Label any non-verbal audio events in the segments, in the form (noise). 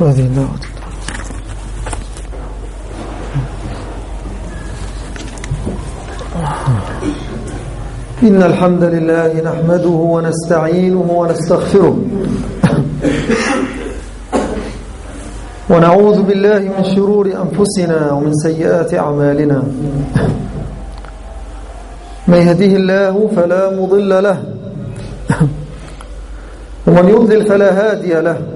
هذه الدعوة إن الحمد لله نحمده ونستعينه ونستغفره. ونعوذ بالله من شرور أنفسنا ومن سيئات أعمالنا. من يهده الله فلا مضل له. ومن يضلل فلا هادي له.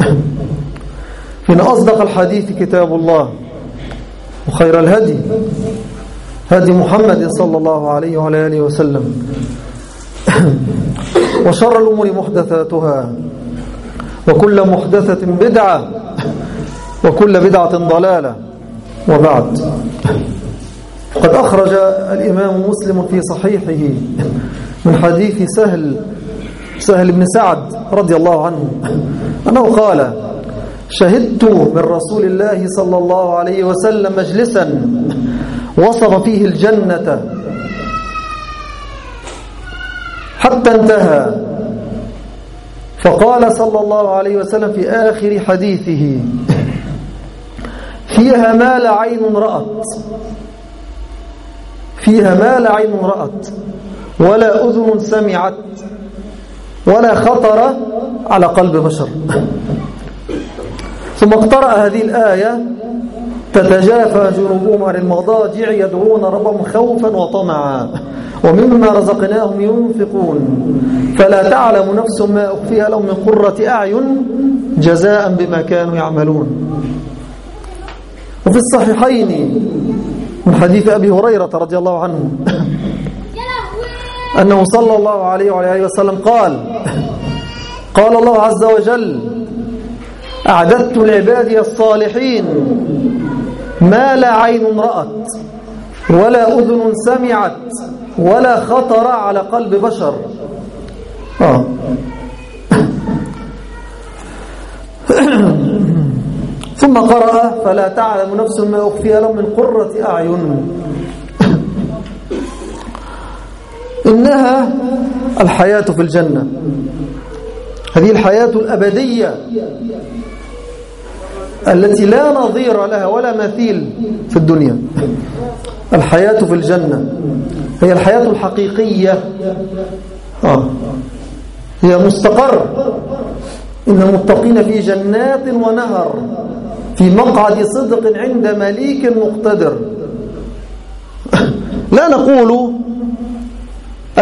(coughs) فإن أصدق الحديث كتاب الله وخير الهدي هدي محمد صلى الله عليه وعلى آله وسلم. (coughs) وشر الأمور محدثاتها وكل محدثة بدعة وكل بدعة ضلالة. وبعد قد أخرج الإمام مسلم في صحيحه من حديث سهل سهل بن سعد رضي الله عنه. أنه قال شهدت من رسول الله صلى الله عليه وسلم مجلسا وصف فيه الجنة حتى انتهى. فقال صلى الله عليه وسلم في آخر حديثه فيها ما لا عين رأت فيها ما لا عين رأت ولا أذن سمعت ولا خطر على قلب بشر. (laughs) ثم اقترأ هذه الآية تتجافى جنوبهم عن المضاجع يدعون ربهم خوفا وطمعا. ومما رزقناهم ينفقون. فلا تعلم نفس ما أخفيها لهم من قرة أعين جزاء بما كانوا يعملون. وفي الصحيحين من حديث أبي هريرة رضي الله عنه أنه صلى الله عليه وعلى آله وسلم قال قال الله عز وجل أعددت لعبادي الصالحين ما لا عين رأت ولا أذن سمعت ولا خطر على قلب بشر آه. ثم قرأ فلا تعلم نفس ما أخفي لهم من قرة أعين إنها الحياة في الجنة. هذه الحياة الأبدية التي لا نظير لها ولا مثيل في الدنيا. الحياة في الجنة. هي الحياة الحقيقية. آه. هي مستقر. إن المتقين في جنات ونهر. في مقعد صدق عند مليك مقتدر. لا نقول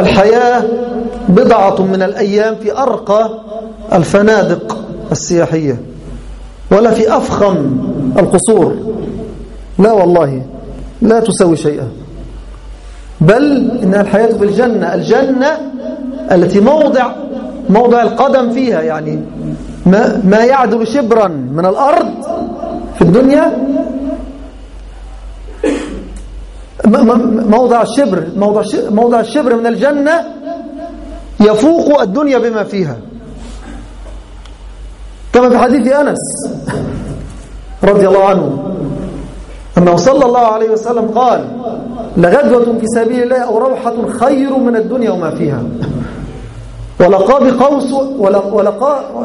الحياة بضعة من الأيام في أرقى الفنادق السياحية ولا في أفخم القصور. لا والله لا تسوي شيئا. بل إن الحياة في الجنة الجنة التي موضع موضع القدم فيها يعني ما, ما يعدل شبرا من الأرض في الدنيا موضع الشبر موضع موضع الشبر من الجنة يفوق الدنيا بما فيها. كما في حديث أنس رضي الله عنه أنه صلى الله عليه وسلم قال لغدوة في سبيل الله أو روحة خير من الدنيا وما فيها. ولقاب قوس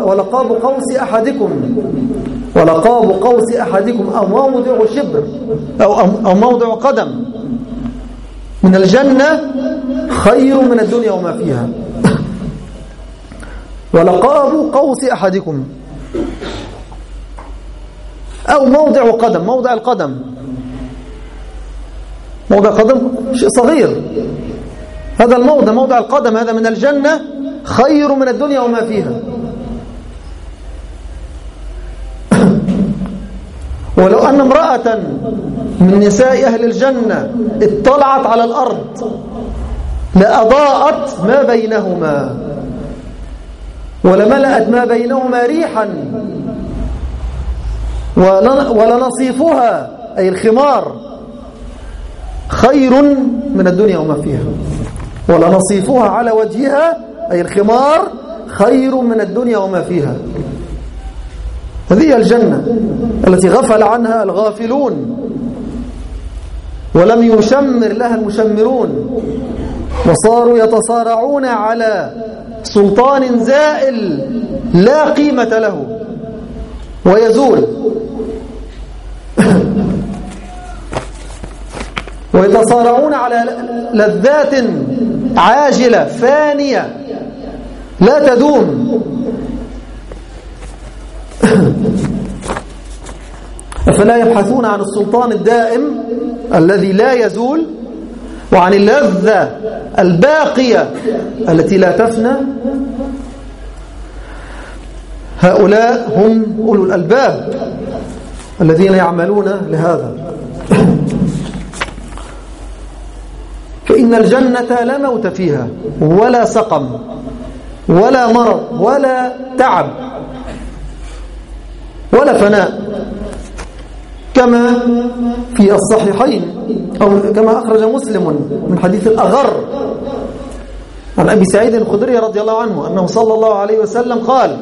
ولقاب قوس أحدكم ولقاب قوس أحدكم أو موضع شبر أو, أو موضع قدم. من الجنة خير من الدنيا وما فيها. ولقاب قوس أحدكم. أو موضع قدم موضع القدم. موضع قدم شيء صغير. هذا الموضع موضع القدم هذا من الجنة خير من الدنيا وما فيها. (coughs) ولو أن امرأة من نساء أهل الجنة اطلعت على الأرض لأضاءت ما بينهما ولملأت ما بينهما ريحا ولنصيفها أي الخمار خير من الدنيا وما فيها. ولنصيفها على وجهها أي الخمار خير من الدنيا وما فيها. هذه الجنة التي غفل عنها الغافلون. ولم يشمر لها المشمرون وصاروا يتصارعون على سلطان زائل لا قيمة له ويزول. (laughs) ويتصارعون على لذات عاجلة فانية لا تدوم. (laughs) أفلا يبحثون عن السلطان الدائم الذي لا يزول وعن اللذة الباقية التي لا تفنى. هؤلاء هم أولو الألباب الذين يعملون لهذا. فإن الجنة لا موت فيها ولا سقم ولا مرض ولا تعب ولا فناء. كما في الصحيحين أو كما أخرج مسلم من حديث الأغر عن أبي سعيد الخدري رضي الله عنه أنه صلى الله عليه وسلم قال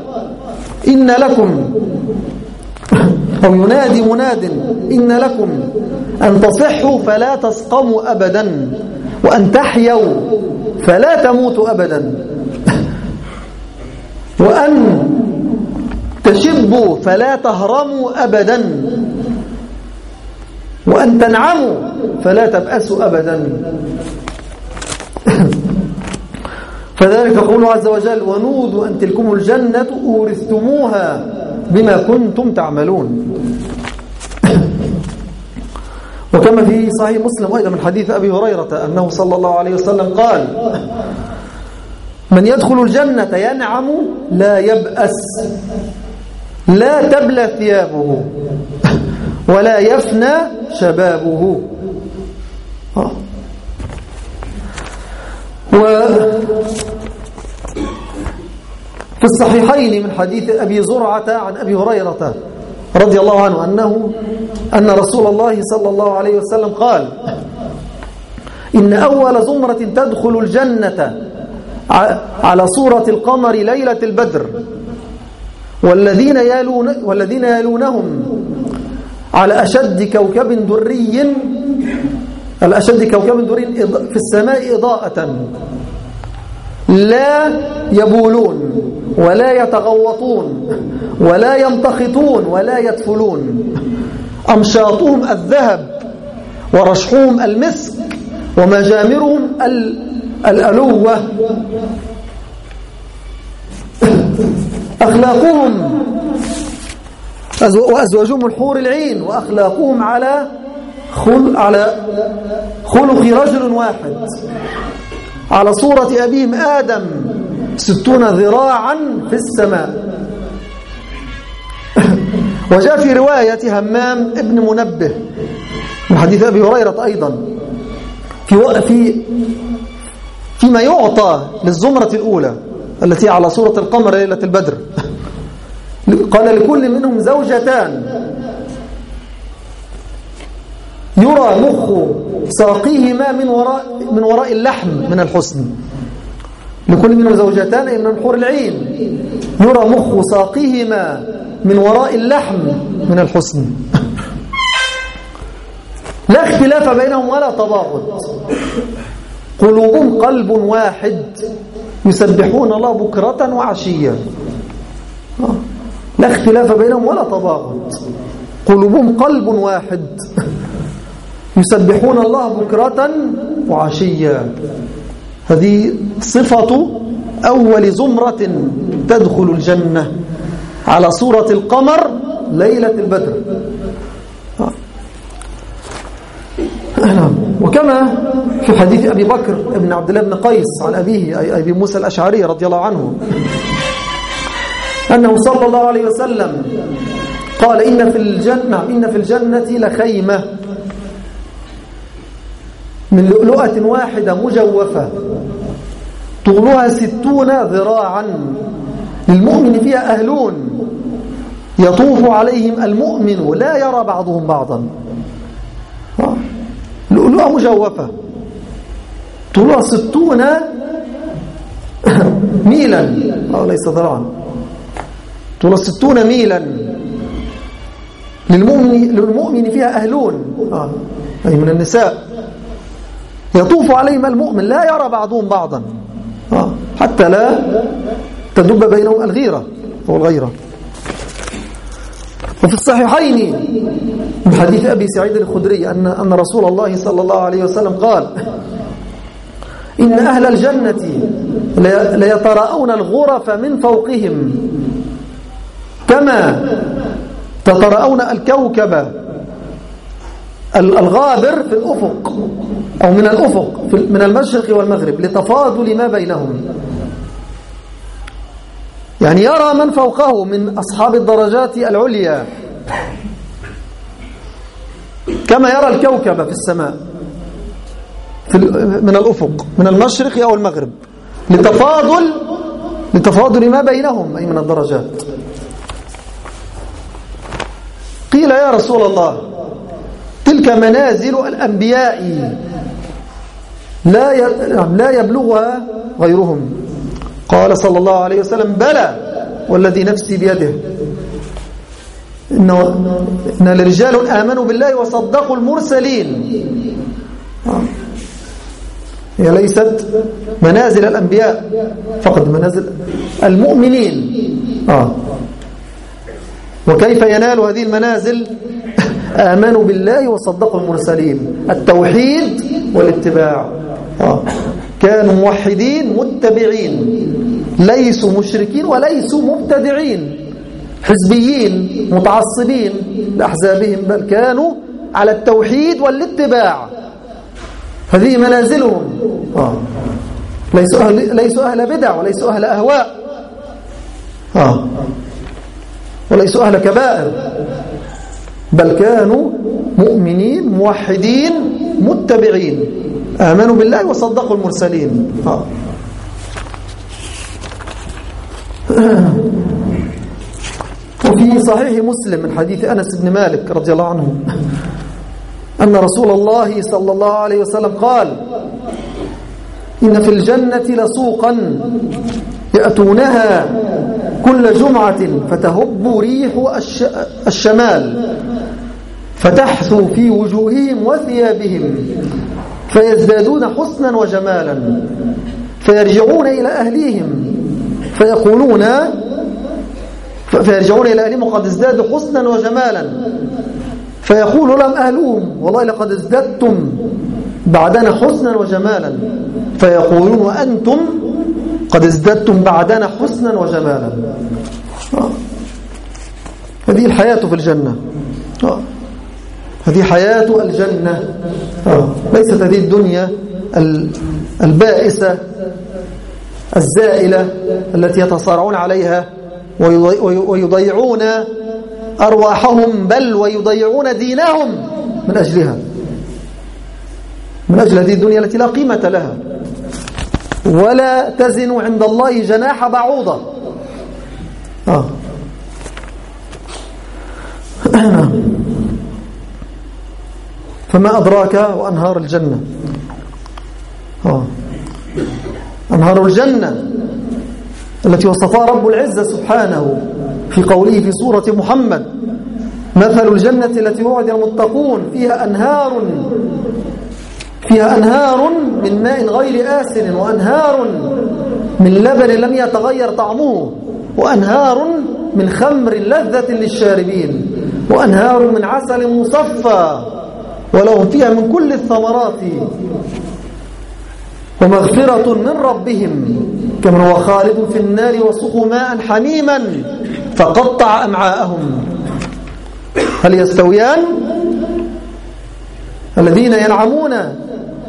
إن لكم أو ينادي مناد إن لكم أن تصحوا فلا تسقموا أبدا وأن تحيوا فلا تموتوا أبدا وأن تشبوا فلا تهرموا أبدا وأن تنعموا فلا تبأسوا أبدا. فذلك قوله عز وجل ونودوا أن تلكم الجنة أورثتموها بما كنتم تعملون. وكما في صحيح مسلم أيضا من حديث أبي هريرة أنه صلى الله عليه وسلم قال من يدخل الجنة ينعم لا يبأس لا تبلى ثيابه. ولا يفنى شبابه آه. و في الصحيحين من حديث أبي زرعة عن أبي هريرة رضي الله عنه أنه أن رسول الله صلى الله عليه وسلم قال إن أول زمرة تدخل الجنة على صورة القمر ليلة البدر والذين يلون والذين يلونهم على أشد كوكب دري. الأشد كوكب دري في السماء إضاءة. لا يبولون ولا يتغوطون ولا يمتخطون ولا يدفلون. أمشاطهم الذهب ورشحهم المسك ومجامرهم الألوة. أخلاقهم وأزواجهم الحور العين وأخلاقهم على خل على خلق رجل واحد. على صورة أبيهم آدم ستون ذراعا في السماء. (laughs) وجاء في رواية همام ابن منبه من حديث أبي هريرة أيضا. في في فيما يعطى للزمرة الأولى التي على صورة القمر ليلة البدر. (laughs) قال لكل منهم زوجتان. يرى مخ ساقيهما من وراء من وراء اللحم من الحسن. لكل منهم زوجتان من الحور العين. يرى مخ ساقيهما من وراء اللحم من الحسن. لا اختلاف بينهم ولا تباغض قلوبهم قلب واحد. يسبحون الله بكرة وعشيا لا اختلاف بينهم ولا تباغض قلوبهم قلب واحد. يسبحون الله بكرة وعشيا هذه صفة أول زمرة تدخل الجنة. على صورة القمر ليلة البدر. وكما في حديث أبي بكر ابن عبد الله بن قيس عن أبيه أي أبي موسى الأشعري رضي الله عنه. أنه صلى الله عليه وسلم قال إن في الجنة إن في الجنة لخيمة. من لؤلؤة واحدة مجوفة طولها ستون ذراعا. للمؤمن فيها أهلون. يطوف عليهم المؤمن لا يرى بعضهم بعضا. لؤلؤة مجوفة طولها ستون ميلا. أو ليس ذراعا. طولها ستون ميلا. للمؤمن, للمؤمن فيها أهلون. آه. أي من النساء. يطوف عليهم المؤمن. لا يرى بعضهم بعضا. آه. حتى لا تدب بينهم الغيرة أو الغيرة. وفي الصحيحين من حديث أبي سعيد الخدري أن, أن رسول الله صلى الله عليه وسلم قال إن أهل الجنة ليتراءون الغرف من فوقهم. كما تتراءون الكوكب الغابر في الأفق أو من الأفق من المشرق والمغرب لتفاضل ما بينهم. يعني يرى من فوقه من أصحاب الدرجات العليا. كما يرى الكوكب في السماء في من الأفق من المشرق أو المغرب لتفاضل لتفاضل ما بينهم أي من الدرجات. قيل يا رسول الله تلك منازل الأنبياء. لا لا يبلغها غيرهم. قال صلى الله عليه وسلم بلى والذي نفسي بيده. إن الرجال آمنوا بالله وصدقوا المرسلين. هي ليست منازل الأنبياء فقط منازل المؤمنين. آه. وكيف ينال هذه المنازل؟ (laughs) آمنوا بالله وصدقوا المرسلين. التوحيد والاتباع. آه. كانوا موحدين متبعين. ليسوا مشركين وليسوا مبتدعين. حزبيين متعصبين لأحزابهم بل كانوا على التوحيد والاتباع. هذه منازلهم. آه. ليسوا أهل, ليسوا أهل بدع وليسوا أهل أهواء. آه. وليسوا أهل كبائر. بل كانوا مؤمنين موحدين متبعين. آمنوا بالله وصدقوا المرسلين. آه. (clears throat) وفي صحيح مسلم من حديث أنس بن مالك رضي الله عنه أن رسول الله صلى الله عليه وسلم قال إن في الجنة لسوقا. يأتونها كل جمعة فتهب ريح الشمال فتحثو في وجوههم وثيابهم فيزدادون حسنا وجمالا فيرجعون إلى أهليهم فيقولون فيرجعون إلى أهلهم وقد ازدادوا حسنا وجمالا فيقول لهم أهلهم والله لقد ازددتم بعدنا حسنا وجمالا فيقولون وأنتم قد ازددتم بعدنا حسنا وجمالا. هذه الحياة في الجنة. هذه حياة الجنة. ليست هذه الدنيا البائسة الزائلة التي يتصارعون عليها ويضيعون أرواحهم بل ويضيعون دينهم من أجلها من أجل هذه الدنيا التي لا قيمة لها ولا تزن عند الله جناح بعوضة آه. (clears throat) فما أدراك وأنهار الجنة آه. أنهار الجنة التي وصفها رب العزة سبحانه في قوله في سورة محمد مثل الجنة التي وعد المتقون فيها أنهار فيها أنهار من ماء غير آسن وأنهار من لبن لم يتغير طعمه وأنهار من خمر لذة للشاربين وأنهار من عسل مصفى ولهم فيها من كل الثمرات. ومغفرة من ربهم كمن هو خالد في النار وسقوا ماء حميما فقطع أمعاءهم. هل يستويان؟ الذين ينعمون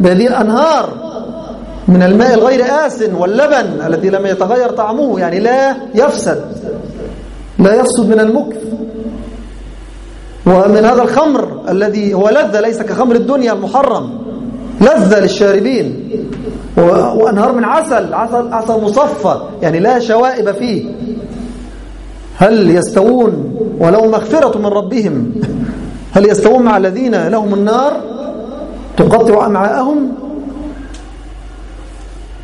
بهذه الأنهار من الماء الغير آسن واللبن الذي لم يتغير طعمه يعني لا يفسد لا يفسد من المكث. ومن هذا الخمر الذي هو لذة ليس كخمر الدنيا المحرم لذة للشاربين. وأنهار من عسل عسل, عسل مصفى يعني لا شوائب فيه. هل يستوون ولو مغفرة من ربهم؟ (laughs) هل يستوون مع الذين لهم النار؟ تقطع أمعاءهم؟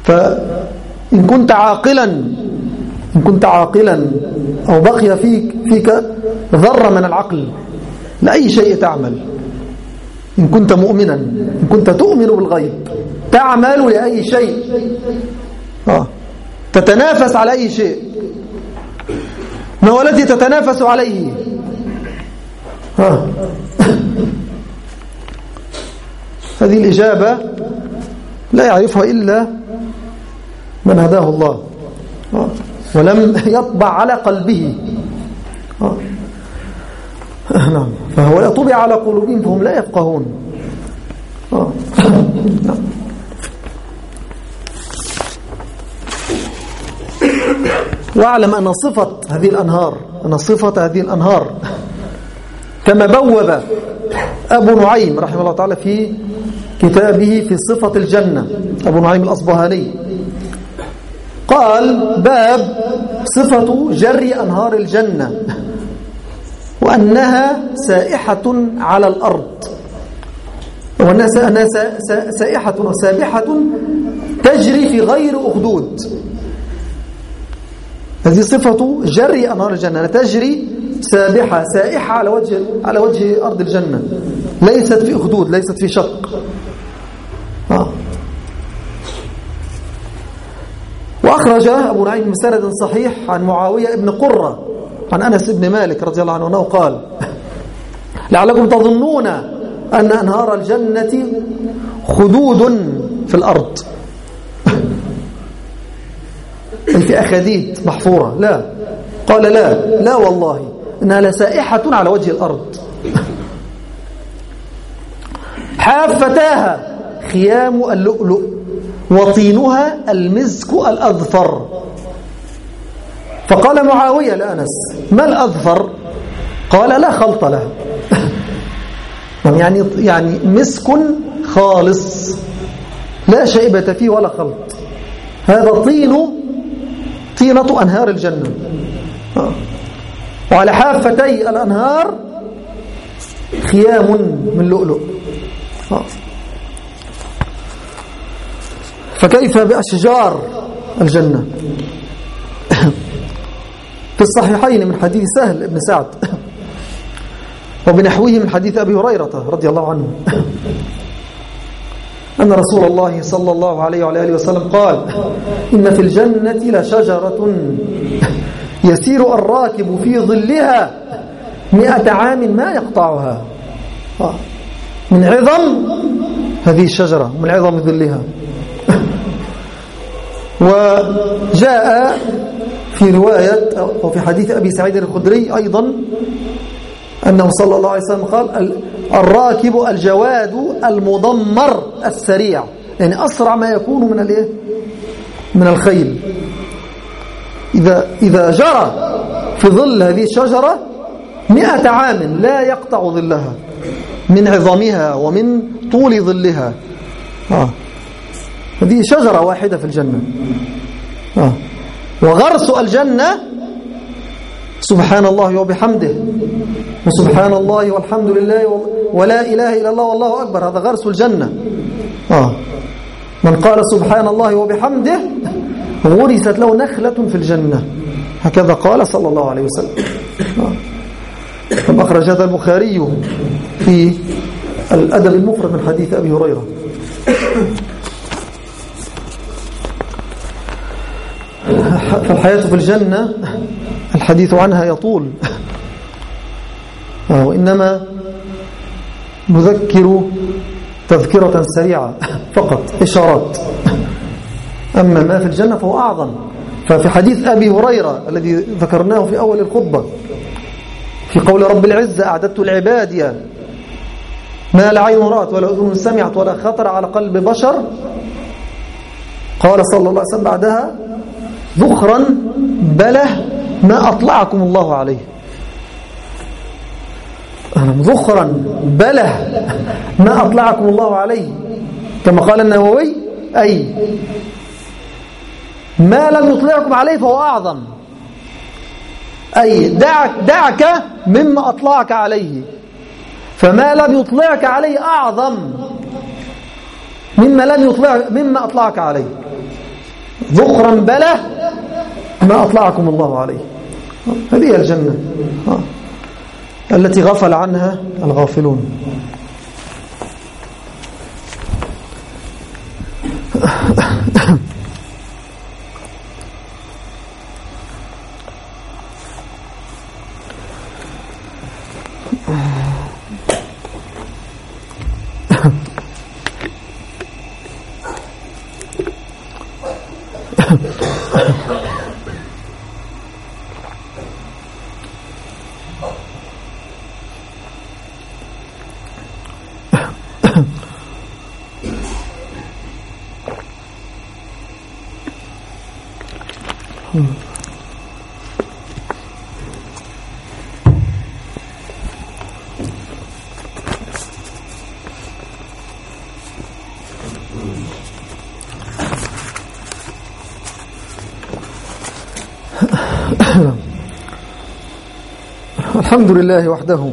فإن كنت عاقلا إن كنت عاقلا أو بقي فيك فيك ذرة من العقل لأي شيء تعمل. إن كنت مؤمنا إن كنت تؤمن بالغيب تعمل لأي شيء. آه. تتنافس على أي شيء. ما هو الذي تتنافس عليه؟ آه. هذه الإجابة لا يعرفها إلا من هداه الله. ولم يطبع على قلبه. نعم فهو طبع على قلوبهم فهم لا يفقهون. نعم واعلم أن صفة هذه الأنهار أن صفة هذه الأنهار كما بوب أبو نعيم رحمه الله تعالى في كتابه في صفة الجنة أبو نعيم الأصبهاني. قال باب صفة جري أنهار الجنة وأنها سائحة على الأرض. وأنها سائحة وسابحة تجري في غير أخدود. هذه صفة جري أنهار الجنة تجري سابحة سائحة على وجه على وجه أرض الجنة. ليست في أخدود ليست في شق. آه. وأخرج أبو نعيم مسند صحيح عن معاوية ابن قرة عن أنس بن مالك رضي الله عنه أنه قال لعلكم تظنون أن أنهار الجنة خدود في الأرض. أي في أخاديد محفورة. لا. قال لا لا والله. إنها لسائحة على وجه الأرض. حافتاها خيام اللؤلؤ وطينها المزك الأظفر. فقال معاوية لأنس ما الأظفر؟ قال لا خلط له (laughs) يعني يعني مسك خالص لا شيبة فيه ولا خلط. هذا طين طينة أنهار الجنة. وعلى حافتي الأنهار خيام من لؤلؤ. فكيف بأشجار الجنة؟ (coughs) في الصحيحين من حديث سهل بن سعد (coughs) وبنحوه من حديث أبي هريرة رضي الله عنه. (coughs) أن رسول الله صلى الله عليه وعلى آله وسلم قال إن في الجنة لشجرة. يسير الراكب في ظلها مئة عام ما يقطعها. من عظم هذه الشجرة من عظم ظلها. (laughs) وجاء في رواية أو في حديث أبي سعيد الخدري أيضا أنه صلى الله عليه وسلم قال الراكب الجواد المضمر السريع. يعني أسرع ما يكون من الايه من الخيل. إذا, إذا جرى في ظل هذه الشجرة مئة عام لا يقطع ظلها من عظامها ومن طول ظلها آه. هذه شجرة واحدة في الجنة آه. وغرس الجنة سبحان الله وبحمده وسبحان الله والحمد لله ولا إله إلا الله والله أكبر هذا غرس الجنة آه. من قال سبحان الله وبحمده غرست له نخلة في الجنة. هكذا قال صلى الله عليه وسلم. آه. أخرج هذا البخاري في الأدب المفرد من حديث أبي هريرة. فالحياة في الجنة الحديث عنها يطول. آه، وإنما نذكر تذكرة سريعة فقط إشارات. أما ما في الجنة فهو أعظم. ففي حديث أبي هريرة الذي ذكرناه في أول الخطبة في قول رب العزة أعددت العباد ما لا عين رأت ولا أذن سمعت ولا خطر على قلب بشر. قال صلى الله عليه وسلم بعدها ذخرا بله ما أطلعكم الله عليه. ذخرا بله ما أطلعكم الله عليه. كما قال النووي أي ما لم يطلعكم عليه فهو أعظم. أي دعك, دعك مما أطلعك عليه. فما لم يطلعك عليه أعظم. مما لم يطلع مما أطلعك عليه. ذخرا بله ما أطلعكم الله عليه. هذه الجنة. التي غفل عنها الغافلون. الحمد لله وحده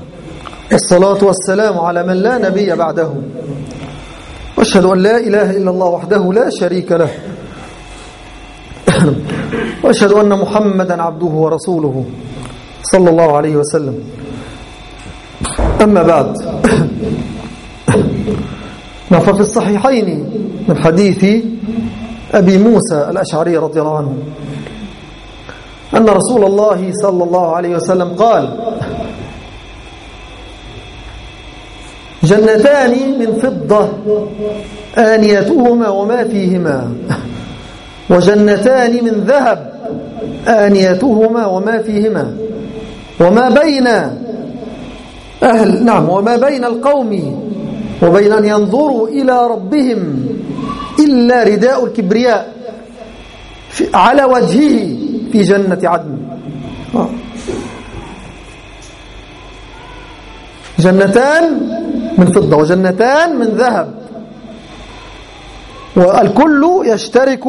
والصلاة والسلام على من لا نبي بعده. وأشهد أن لا إله إلا الله وحده لا شريك له. وأشهد أن محمدا عبده ورسوله صلى الله عليه وسلم. أما بعد (coughs) ففي الصحيحين من حديث أبي موسى الأشعري رضي الله عنه أن رسول الله صلى الله عليه وسلم قال جنتان من فضة آنيتهما وما فيهما. وجنتان من ذهب آنيتهما وما فيهما وما بين أهل نعم وما بين القوم وبين أن ينظروا إلى ربهم إلا رداء الكبرياء على وجهه في جنة عدن. جنتان من فضة وجنتان من ذهب. والكل يشترك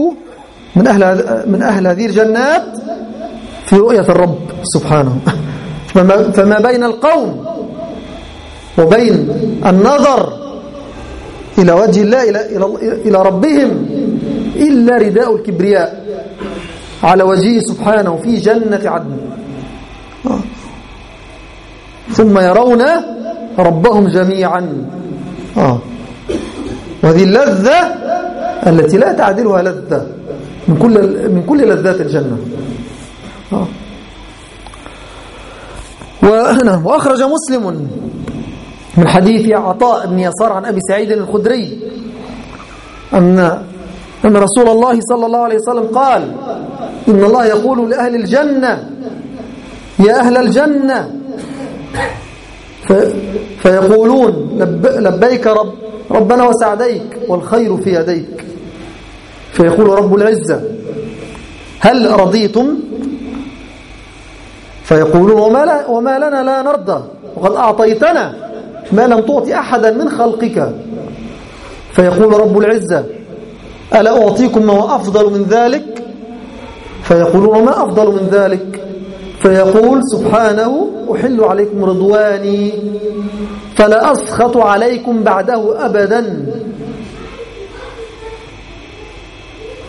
من أهل, من أهل هذه الجنات في رؤية الرب سبحانه. (laughs) فما, بين القوم وبين النظر إلى وجه الله إلى, إلى ربهم إلا رداء الكبرياء على وجهه سبحانه في جنة عدن. ثم يرون ربهم جميعا. آه. وهذه اللذة التي لا تعدلها لذة. من كل من كل لذات الجنة. آه. وهنا وأخرج مسلم من حديث عطاء بن يسار عن أبي سعيد الخدري أن أن رسول الله صلى الله عليه وسلم قال إن الله يقول لأهل الجنة يا أهل الجنة. فيقولون لب لبيك رب ربنا وسعديك والخير في يديك. فيقول رب العزة هل رضيتم؟ فيقولون وما, وما لنا لا نرضى وقد أعطيتنا ما لم تعطي أحدا من خلقك. فيقول رب العزة ألا أعطيكم ما هو أفضل من ذلك؟ فيقولون وما أفضل من ذلك؟ فيقول سبحانه أحل عليكم رضواني فلا أسخط عليكم بعده أبدا.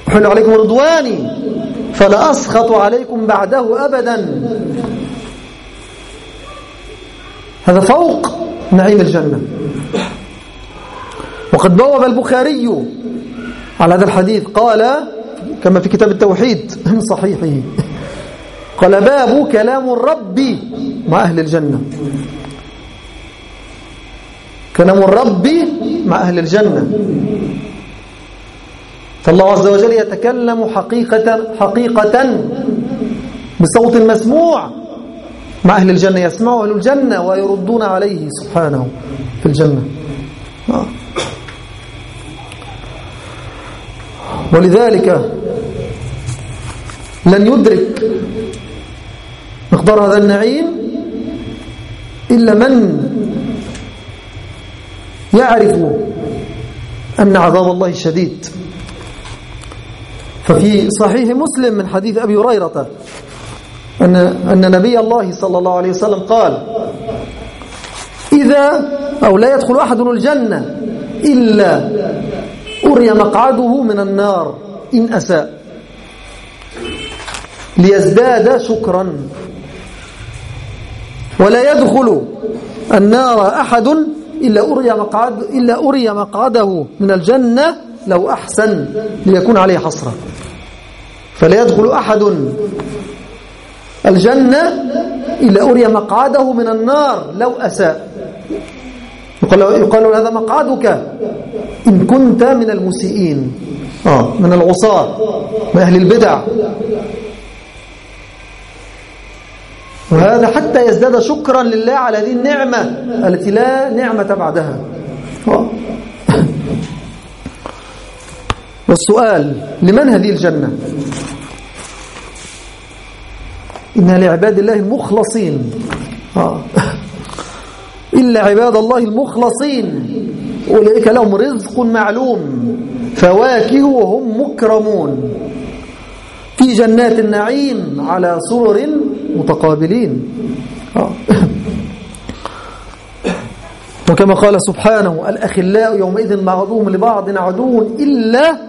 أحل عليكم رضواني فلا أسخط عليكم بعده أبدا. هذا فوق نعيم الجنة. وقد بوب البخاري على هذا الحديث قال كما في كتاب التوحيد من (laughs) صحيحه قال باب كلام الرب مع أهل الجنة. كلام الرب مع أهل الجنة. فالله عز وجل يتكلم حقيقة حقيقة بصوت مسموع مع أهل الجنة يسمعوا أهل الجنة ويردون عليه سبحانه في الجنة. ولذلك لن يدرك مقدار هذا النعيم إلا من يعرف أن عذاب الله شديد ففي صحيح مسلم من حديث أبي هريرة أن, أن نبي الله صلى الله عليه وسلم قال إذا أو لا يدخل أحد الجنة إلا أري مقعده من النار إن أساء. ليزداد شكرا. ولا يدخل النار أحد إلا أري, مقعد إلا أري مقعده من الجنة لو أحسن ليكون عليه حصرة فلا يدخل أحد الجنة إلا أري مقعده من النار لو أساء. يقال, يقال هذا مقعدك إن كنت من المسيئين. آه من العصاة من أهل البدع. وهذا حتى يزداد شكرا لله على هذه النعمة التي لا نعمة بعدها. آه. والسؤال لمن هذه الجنة؟ إنها لعباد الله المخلصين. آه. (laughs) إلا عباد الله المخلصين. أولئك لهم رزق معلوم. فواكه وهم مكرمون. في جنات النعيم على سرر متقابلين. آه. (laughs) وكما قال سبحانه الأخلاء يومئذ بعضهم لبعض عدو إلا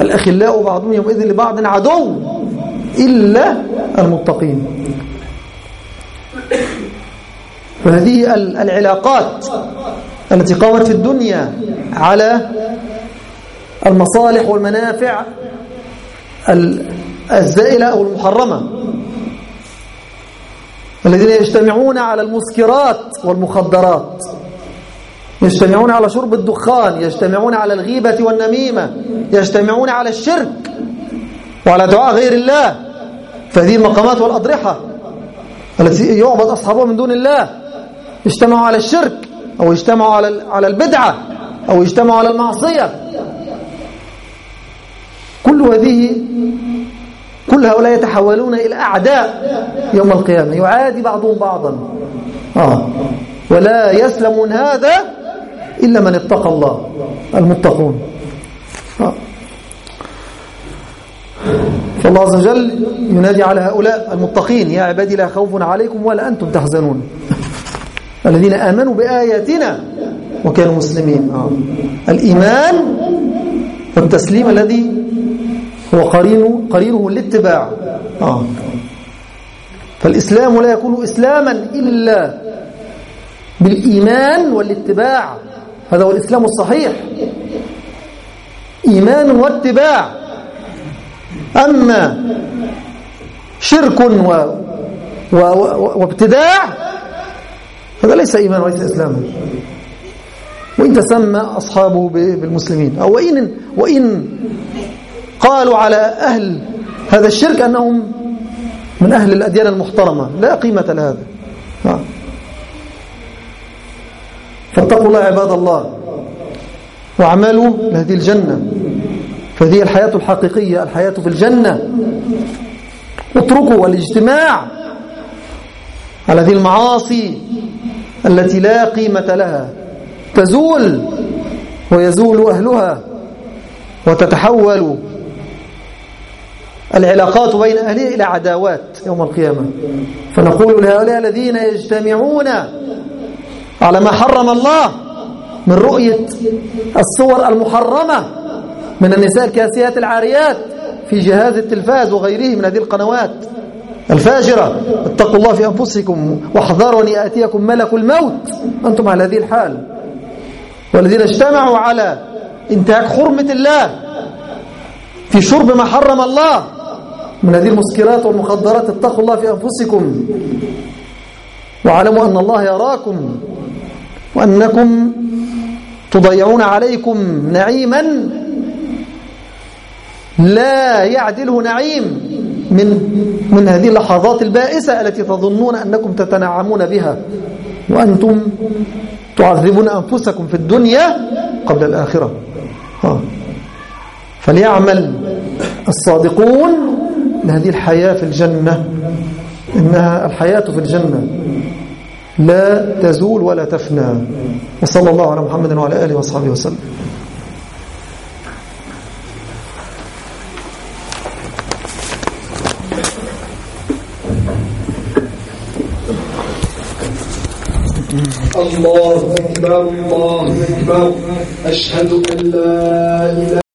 الأخلاء بعضهم يومئذ لبعض عدو إلا المتقين. فهذه العلاقات التي قامت في الدنيا على المصالح والمنافع الزائلة أو المحرمة. الذين يجتمعون على المسكرات والمخدرات. يجتمعون على شرب الدخان يجتمعون على الغيبة والنميمة يجتمعون على الشرك وعلى دعاء غير الله. فهذه المقامات والأضرحة التي يعبد أصحابها من دون الله. اجتمعوا على الشرك أو اجتمعوا على على البدعة أو اجتمعوا على المعصية. كل هذه كل هؤلاء يتحولون إلى أعداء يوم القيامة. يعادي بعضهم بعضا. آه. ولا يسلم من هذا إلا من اتقى الله المتقون آه. فالله عز وجل ينادي على هؤلاء المتقين يا عبادي لا خوف عليكم ولا أنتم تحزنون (laughs) الذين آمنوا بآياتنا وكانوا مسلمين آه. الإيمان والتسليم الذي هو قرينه, قرينه الاتباع آه. فالإسلام لا يكون إسلاما إلا بالإيمان والاتباع هذا هو الإسلام الصحيح. إيمان واتباع. أما شرك و... و... وابتداع هذا ليس إيمان وليس إسلاما وإن تسمى أصحابه بالمسلمين. أو وإن, وإن قالوا على أهل هذا الشرك أنهم من أهل الأديان المحترمة. لا قيمة لهذا. فاتقوا الله عباد الله. واعملوا لهذه الجنة. فهذه الحياة الحقيقية الحياة في الجنة. اتركوا الاجتماع على هذه المعاصي التي لا قيمة لها. تزول ويزول أهلها وتتحول العلاقات بين أهلها إلى عداوات يوم القيامة. فنقول لهؤلاء الذين يجتمعون على ما حرم الله من رؤية الصور المحرمة من النساء الكاسيات العاريات في جهاز التلفاز وغيره من هذه القنوات الفاجرة. اتقوا الله في أنفسكم واحذروا أن يأتيكم ملك الموت. أنتم على هذه الحال. والذين اجتمعوا على انتهاك حرمة الله في شرب ما حرم الله من هذه المسكرات والمخدرات اتقوا الله في أنفسكم واعلموا أن الله يراكم. وأنكم تضيعون عليكم نعيما لا يعدله نعيم من من هذه اللحظات البائسة التي تظنون أنكم تتنعمون بها. وأنتم تعذبون أنفسكم في الدنيا قبل الآخرة. ها. فليعمل الصادقون لهذه الحياة في الجنة. إنها الحياة في الجنة. لا تزول ولا تفنى. وصلى الله على محمد وعلى آله وصحبه وسلم. الله أكبر الله أكبر. أشهد أن لا إله